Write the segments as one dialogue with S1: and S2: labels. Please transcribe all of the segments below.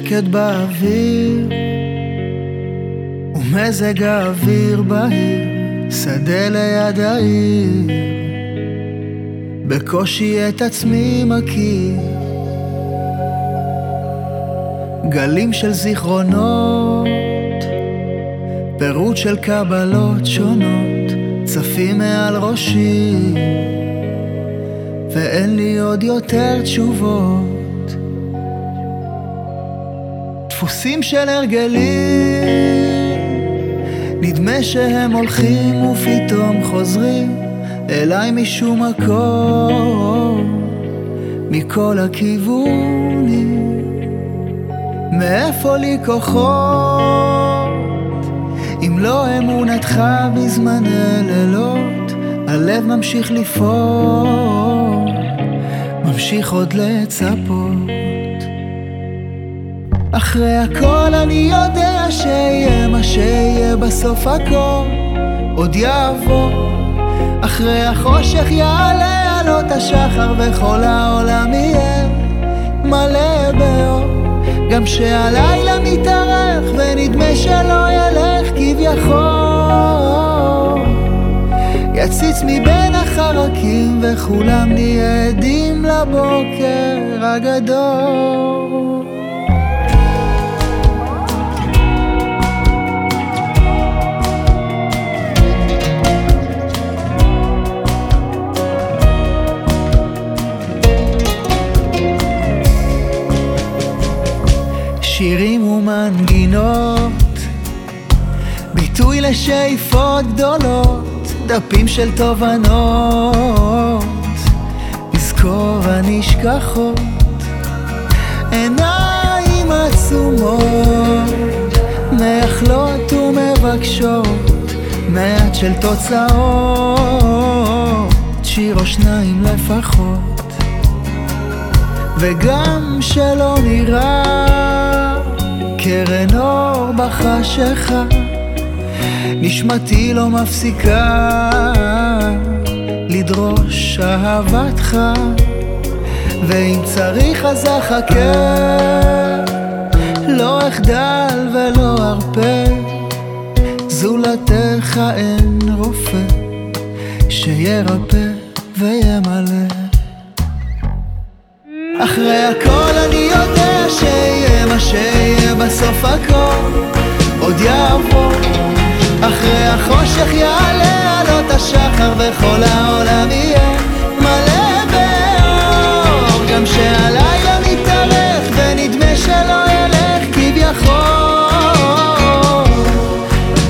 S1: שקט באוויר ומזג האוויר בהיר שדה ליד העיר. בקושי את עצמי מכיר. גלים של זיכרונות פירוט של קבלות שונות צפים מעל ראשי. ואין לי עוד יותר תשובות דפוסים של הרגלים. נדמה שהם הולכים ופתאום חוזרים אליי משום מקום מכל הכיוונים. מאיפה לי כוחות? אם לא אמונתך בזמני לילות הלב ממשיך לפעול ממשיך עוד לצפות אחרי הכל אני יודע שיהיה מה שיהיה בסוף הכל עוד יעבור. אחרי החושך יעלה עלות השחר וכל העולם יהיה מלא באור. גם שהלילה מתארך ונדמה שלא ילך כביכול. יציץ מבין החרקים וכולם נהיה עדים לבוקר הגדול שירים ומנגינות, ביטוי לשאיפות גדולות, דפים של תובנות, לזכור הנשכחות, עיניים עצומות, מייחלות ומבקשות, מעט של תוצאות, שיר או שניים לפחות. וגם שלא נראה קרן אור בחשיכה, נשמתי לא מפסיקה לדרוש אהבתך, ואם צריך אז אחכה, לא אחדל ולא ארפה, זולתך אין רופא שירפא וימלא. אחרי הכל אני בסוף הכל עוד יעבור. אחרי החושך יעלה עלות השחר וכל העולם יהיה מלא באור. גם שהלילה מתארך ונדמה שלא ילך כביכול.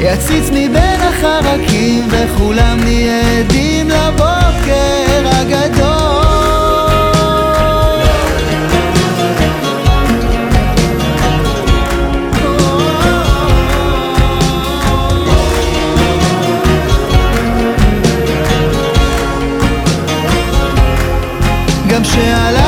S1: יציץ מבין החרקים וכולם נהיה שעלה